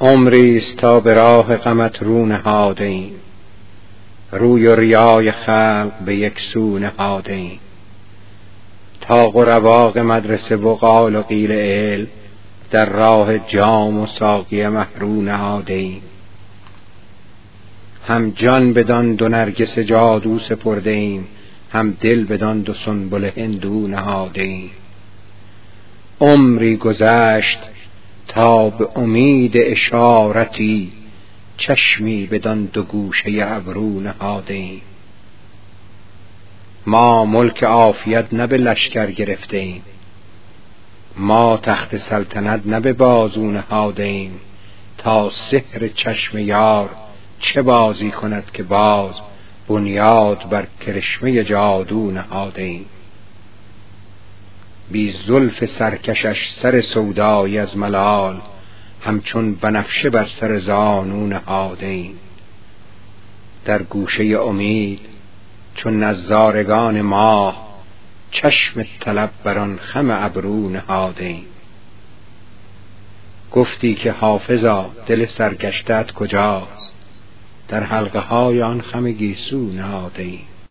عمری است تا به راه غمت رو نهاده روی و ریای خلق به یک سو نهاده ایم تا و مدرسه و قال و قیل علم در راه جام و ساقی محرو نهاده ایم هم جان بدان دو نرگس جادو سپرده ایم هم دل بدان دو سنبل هندو نهاده ایم عمری گذشت تا به امید اشارتی چشمی بدان دو گوشه ابرو نهاده ما ملک عافیت نه به لشکر گرفته ایم. ما تخت سلطنت نه به بازو نهاده ایم. تا سحر چشم یار چه بازی کند که باز بنیاد بر کرشمه جادو نهاده بی زلف سرکشش سر سودایی از ملال همچون بنفشه بر سر زانو نهاده ایم در گوشه امید چون نزارگان ماه چشم طلب بر آن خم ابرو نهاده ایم گفتی که حافظا دل سرگشتت کجاست؟ در حلقه های آن خم گیسو نهاده ایم